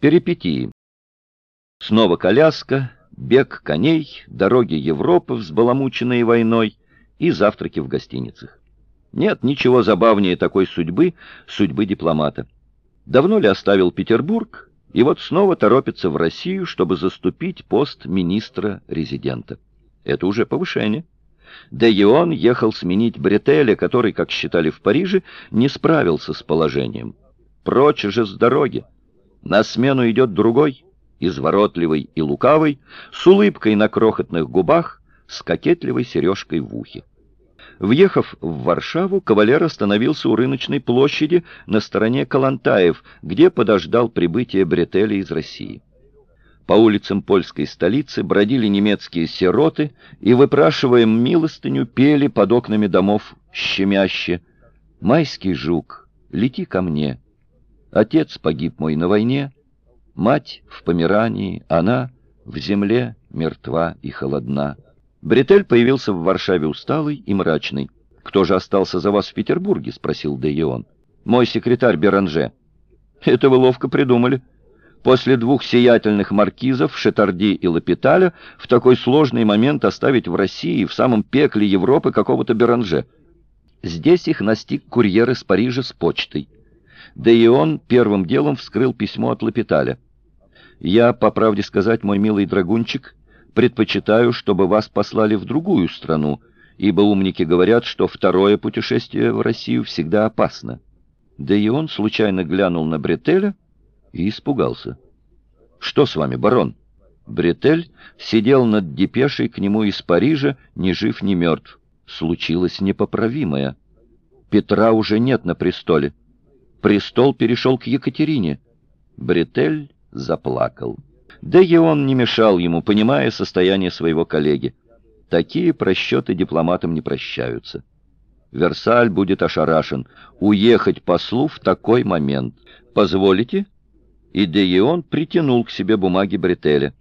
Перипетии. Снова коляска, бег коней, дороги Европы, взбаламученные войной, и завтраки в гостиницах. Нет ничего забавнее такой судьбы, судьбы дипломата. Давно ли оставил Петербург, и вот снова торопится в Россию, чтобы заступить пост министра-резидента. Это уже повышение. Де Ион ехал сменить Бретеля, который, как считали в Париже, не справился с положением. Прочь же с дороги. На смену идет другой, изворотливый и лукавый, с улыбкой на крохотных губах, с кокетливой сережкой в ухе. Въехав в Варшаву, кавалер остановился у рыночной площади на стороне Калантаев, где подождал прибытия Бретеля из России. По улицам польской столицы бродили немецкие сироты и, выпрашивая милостыню, пели под окнами домов щемяще «Майский жук, лети ко мне, Отец погиб мой на войне, мать в Померании, она в земле мертва и холодна. Бретель появился в Варшаве усталый и мрачный. «Кто же остался за вас в Петербурге?» — спросил Де Ион. «Мой секретарь Беранже». «Это вы ловко придумали. После двух сиятельных маркизов, Шетарди и Лапиталя, в такой сложный момент оставить в России, в самом пекле Европы, какого-то Беранже. Здесь их настиг курьер из Парижа с почтой да и он первым делом вскрыл письмо от Лапиталя. «Я, по правде сказать, мой милый драгунчик, предпочитаю, чтобы вас послали в другую страну, ибо умники говорят, что второе путешествие в Россию всегда опасно». Да и он случайно глянул на Бретеля и испугался. «Что с вами, барон?» Бретель сидел над депешей к нему из Парижа, ни жив, ни мертв. Случилось непоправимое. Петра уже нет на престоле престол перешел к Екатерине. Бретель заплакал. Да и он не мешал ему, понимая состояние своего коллеги. Такие просчеты дипломатам не прощаются. Версаль будет ошарашен. Уехать послу в такой момент. Позволите? И Деион притянул к себе бумаги Бретеля.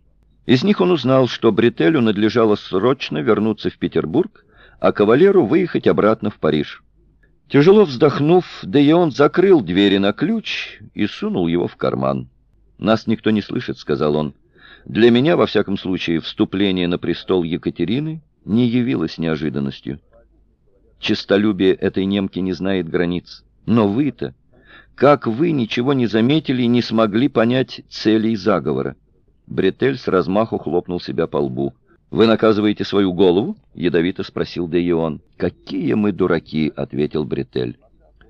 Из них он узнал, что Бретелю надлежало срочно вернуться в Петербург, а кавалеру выехать обратно в Париж. Тяжело вздохнув, Деион закрыл двери на ключ и сунул его в карман. «Нас никто не слышит», — сказал он. «Для меня, во всяком случае, вступление на престол Екатерины не явилось неожиданностью. Честолюбие этой немки не знает границ. Но вы-то, как вы ничего не заметили и не смогли понять целей заговора?» Бретель с размаху хлопнул себя по лбу. «Вы наказываете свою голову?» — ядовито спросил Де Ион. «Какие мы дураки!» — ответил Бретель.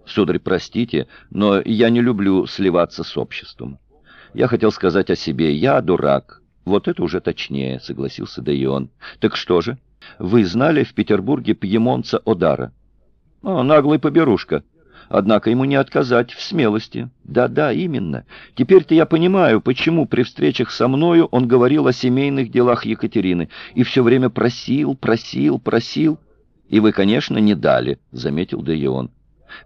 «Сударь, простите, но я не люблю сливаться с обществом. Я хотел сказать о себе. Я дурак. Вот это уже точнее», — согласился Де Ион. «Так что же? Вы знали в Петербурге пьемонца Одара?» «О, наглый поберушка. Однако ему не отказать в смелости. Да-да, именно. Теперь-то я понимаю, почему при встречах со мною он говорил о семейных делах Екатерины и все время просил, просил, просил. И вы, конечно, не дали, — заметил Де Ион.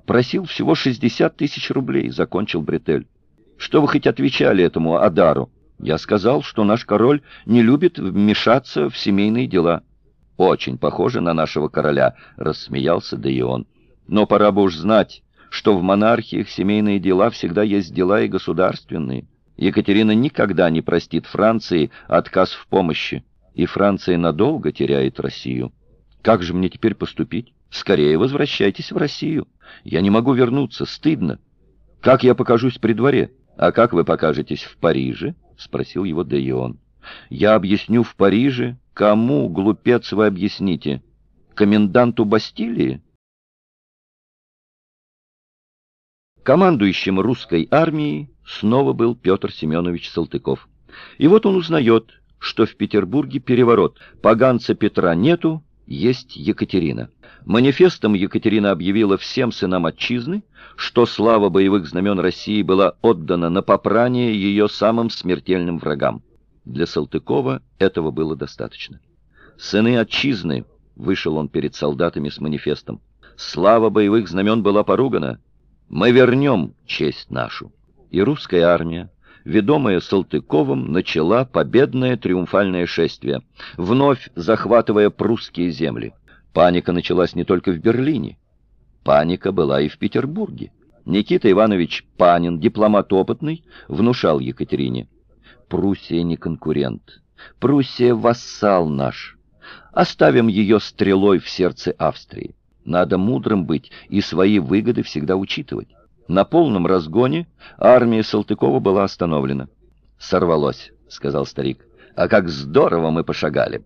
Просил всего 60 тысяч рублей, — закончил Бретель. Что вы хоть отвечали этому Адару? Я сказал, что наш король не любит вмешаться в семейные дела. Очень похоже на нашего короля, — рассмеялся Де Ион. Но пора бы уж знать, что в монархиях семейные дела всегда есть дела и государственные. Екатерина никогда не простит Франции отказ в помощи, и Франция надолго теряет Россию. Как же мне теперь поступить? Скорее возвращайтесь в Россию. Я не могу вернуться, стыдно. Как я покажусь при дворе? А как вы покажетесь в Париже? Спросил его Деион. Я объясню в Париже. Кому, глупец, вы объясните? Коменданту Бастилии? Командующим русской армией снова был Петр Семенович Салтыков. И вот он узнает, что в Петербурге переворот. Поганца Петра нету, есть Екатерина. Манифестом Екатерина объявила всем сынам отчизны, что слава боевых знамен России была отдана на попрание ее самым смертельным врагам. Для Салтыкова этого было достаточно. «Сыны отчизны», — вышел он перед солдатами с манифестом, — «слава боевых знамен была поругана, мы вернем честь нашу. И русская армия, ведомая Салтыковым, начала победное триумфальное шествие, вновь захватывая прусские земли. Паника началась не только в Берлине. Паника была и в Петербурге. Никита Иванович Панин, дипломат опытный, внушал Екатерине. Пруссия не конкурент. Пруссия вассал наш. Оставим ее стрелой в сердце Австрии. Надо мудрым быть и свои выгоды всегда учитывать. На полном разгоне армия Салтыкова была остановлена. «Сорвалось», — сказал старик. «А как здорово мы пошагали!»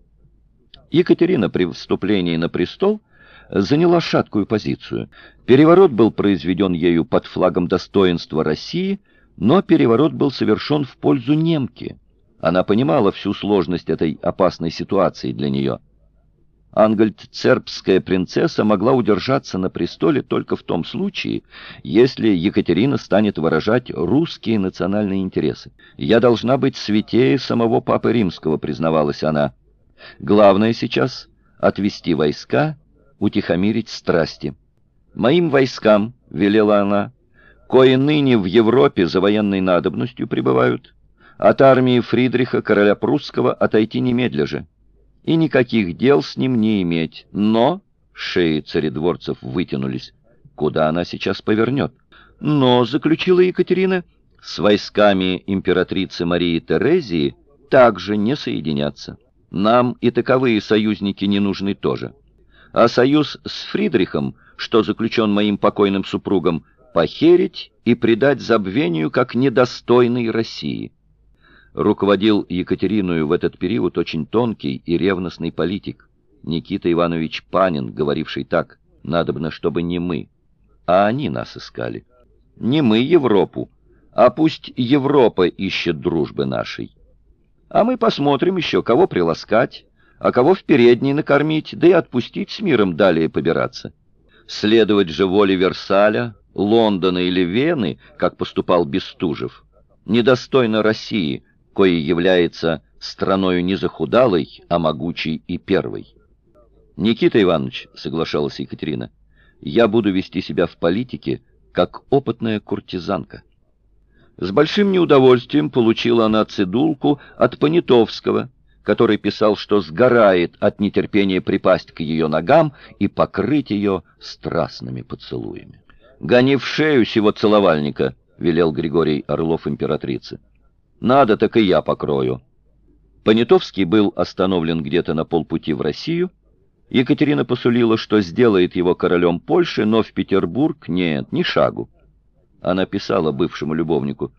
Екатерина при вступлении на престол заняла шаткую позицию. Переворот был произведен ею под флагом достоинства России, но переворот был совершен в пользу немки. Она понимала всю сложность этой опасной ситуации для нее. Ангальд-цербская принцесса могла удержаться на престоле только в том случае, если Екатерина станет выражать русские национальные интересы. «Я должна быть святее самого Папы Римского», — признавалась она. «Главное сейчас — отвести войска, утихомирить страсти. Моим войскам, — велела она, — кои ныне в Европе за военной надобностью пребывают, от армии Фридриха, короля прусского, отойти немедля же» и никаких дел с ним не иметь. Но, шеи царедворцев вытянулись, куда она сейчас повернет. Но, заключила Екатерина, с войсками императрицы Марии Терезии также не соединяться. Нам и таковые союзники не нужны тоже. А союз с Фридрихом, что заключен моим покойным супругом, похерить и предать забвению как недостойной России руководил Екатериную в этот период очень тонкий и ревностный политик, Никита Иванович Панин, говоривший так, «Надобно, чтобы не мы, а они нас искали. Не мы Европу, а пусть Европа ищет дружбы нашей. А мы посмотрим еще, кого приласкать, а кого в передней накормить, да и отпустить с миром далее побираться. Следовать же воле Версаля, Лондона или Вены, как поступал Бестужев, недостойно России – кое является страною не захудалой, а могучей и первой. «Никита Иванович», — соглашалась Екатерина, — «я буду вести себя в политике, как опытная куртизанка». С большим неудовольствием получила она цедулку от Понятовского, который писал, что сгорает от нетерпения припасть к ее ногам и покрыть ее страстными поцелуями. «Гони в шею сего целовальника», — велел Григорий Орлов императрице. Надо, так и я покрою. Понятовский был остановлен где-то на полпути в Россию. Екатерина посулила, что сделает его королем Польши, но в Петербург нет, ни шагу. Она писала бывшему любовнику,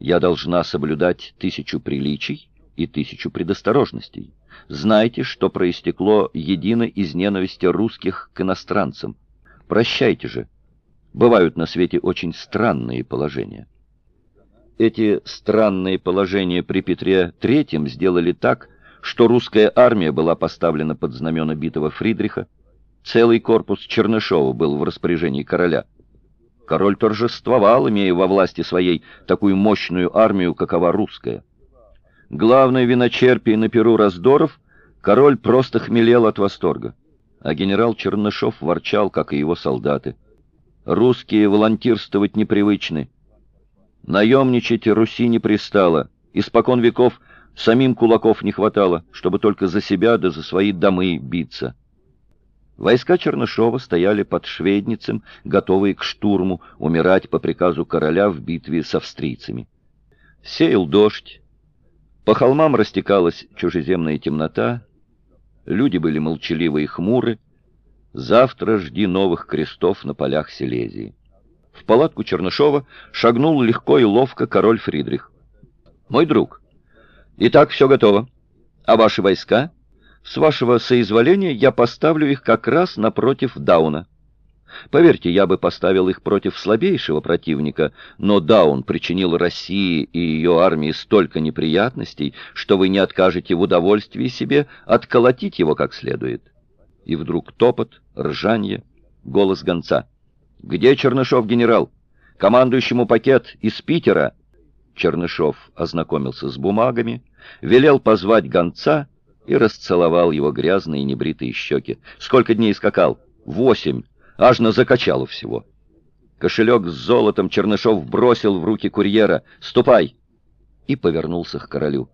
«Я должна соблюдать тысячу приличий и тысячу предосторожностей. Знайте, что проистекло едино из ненависти русских к иностранцам. Прощайте же. Бывают на свете очень странные положения». Эти странные положения при Петре III сделали так, что русская армия была поставлена под знамена битого Фридриха, целый корпус Чернышова был в распоряжении короля. Король торжествовал, имея во власти своей такую мощную армию, какова русская. Главный виночерпий на перу раздоров, король просто хмелел от восторга, а генерал Чернышов ворчал, как и его солдаты. Русские волонтирствовать непривычны, Наемничать Руси не пристало. Испокон веков самим кулаков не хватало, чтобы только за себя да за свои домы биться. Войска Чернышова стояли под Шведницем, готовые к штурму, умирать по приказу короля в битве с австрийцами. Сеял дождь, по холмам растекалась чужеземная темнота, люди были молчаливы и хмуры. Завтра жди новых крестов на полях Силезии. В палатку Чернышова шагнул легко и ловко король Фридрих. «Мой друг, итак, все готово. А ваши войска? С вашего соизволения я поставлю их как раз напротив Дауна. Поверьте, я бы поставил их против слабейшего противника, но Даун причинил России и ее армии столько неприятностей, что вы не откажете в удовольствии себе отколотить его как следует». И вдруг топот, ржанье, голос гонца — «Где Чернышов, генерал? Командующему пакет из Питера!» Чернышов ознакомился с бумагами, велел позвать гонца и расцеловал его грязные небритые щеки. «Сколько дней скакал? Восемь! Аж на закачалу всего!» Кошелек с золотом Чернышов бросил в руки курьера. «Ступай!» И повернулся к королю.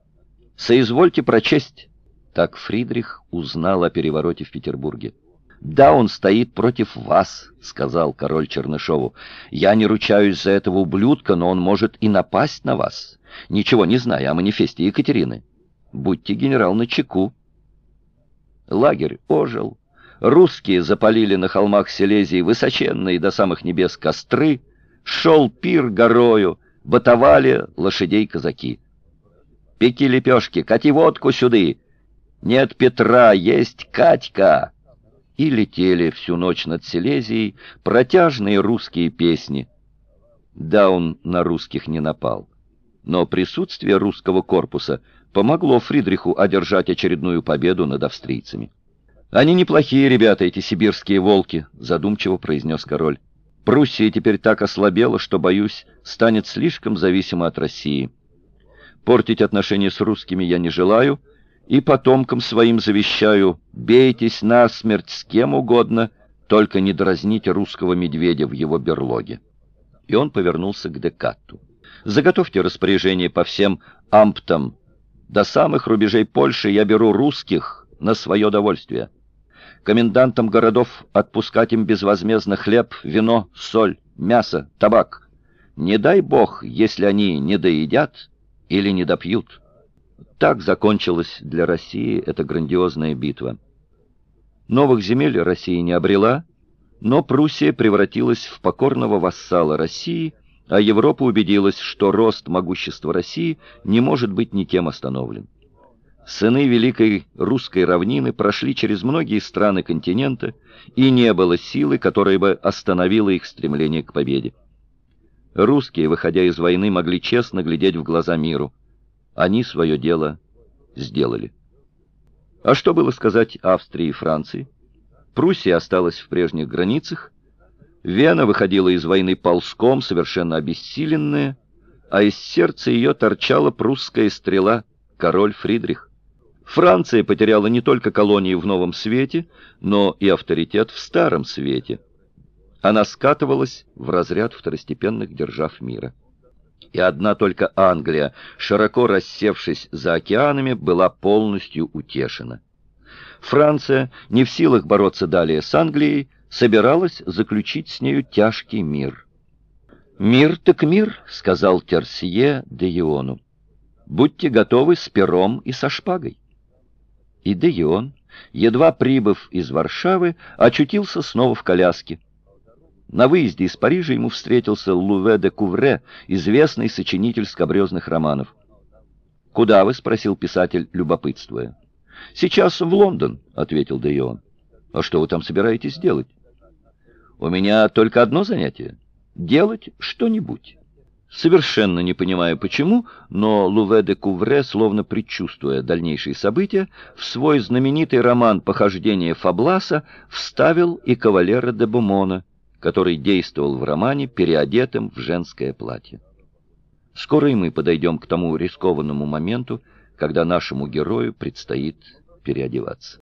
«Соизвольте прочесть!» Так Фридрих узнал о перевороте в Петербурге. Да, он стоит против вас, сказал король Чернышову. Я не ручаюсь за этого ублюдка, но он может и напасть на вас, ничего не зная о манифесте Екатерины. Будьте генерал на чеку. Лагерь ожил. Русские запалили на холмах Силезии высоченные до самых небес костры, шел пир горою, батовали лошадей казаки. «Пеки лепешки, кати водку сюды! Нет Петра, есть Катька!» И летели всю ночь над Силезией протяжные русские песни. Да, он на русских не напал. Но присутствие русского корпуса помогло Фридриху одержать очередную победу над австрийцами. «Они неплохие ребята, эти сибирские волки», — задумчиво произнес король. «Пруссия теперь так ослабела, что, боюсь, станет слишком зависима от России. Портить отношения с русскими я не желаю, и потомкам своим завещаю, бейтесь насмерть с кем угодно, только не дразните русского медведя в его берлоге». И он повернулся к Декатту. «Заготовьте распоряжение по всем амптам. До самых рубежей Польши я беру русских на свое довольствие» комендантам городов отпускать им безвозмездно хлеб, вино, соль, мясо, табак. Не дай бог, если они не доедят или не допьют. Так закончилась для России эта грандиозная битва. Новых земель Россия не обрела, но Пруссия превратилась в покорного вассала России, а Европа убедилась, что рост могущества России не может быть никем остановлен. Сыны великой русской равнины прошли через многие страны континента, и не было силы, которая бы остановила их стремление к победе. Русские, выходя из войны, могли честно глядеть в глаза миру. Они свое дело сделали. А что было сказать Австрии и Франции? Пруссия осталась в прежних границах, Вена выходила из войны ползком, совершенно обессиленная, а из сердца ее торчала прусская стрела, король Фридрих. Франция потеряла не только колонии в Новом Свете, но и авторитет в Старом Свете. Она скатывалась в разряд второстепенных держав мира. И одна только Англия, широко рассевшись за океанами, была полностью утешена. Франция, не в силах бороться далее с Англией, собиралась заключить с нею тяжкий мир. «Мир так мир», — сказал Терсье де Иону. «Будьте готовы с пером и со шпагой». И Деион, едва прибыв из Варшавы, очутился снова в коляске. На выезде из Парижа ему встретился Луве де Кувре, известный сочинитель скобрезных романов. «Куда вы?» — спросил писатель, любопытствуя. «Сейчас в Лондон», — ответил Деион. «А что вы там собираетесь делать?» «У меня только одно занятие — делать что-нибудь». Совершенно не понимая почему, но Луве де Кувре, словно предчувствуя дальнейшие события, в свой знаменитый роман «Похождение Фабласа» вставил и кавалера де Бумона, который действовал в романе переодетым в женское платье. Скоро и мы подойдем к тому рискованному моменту, когда нашему герою предстоит переодеваться.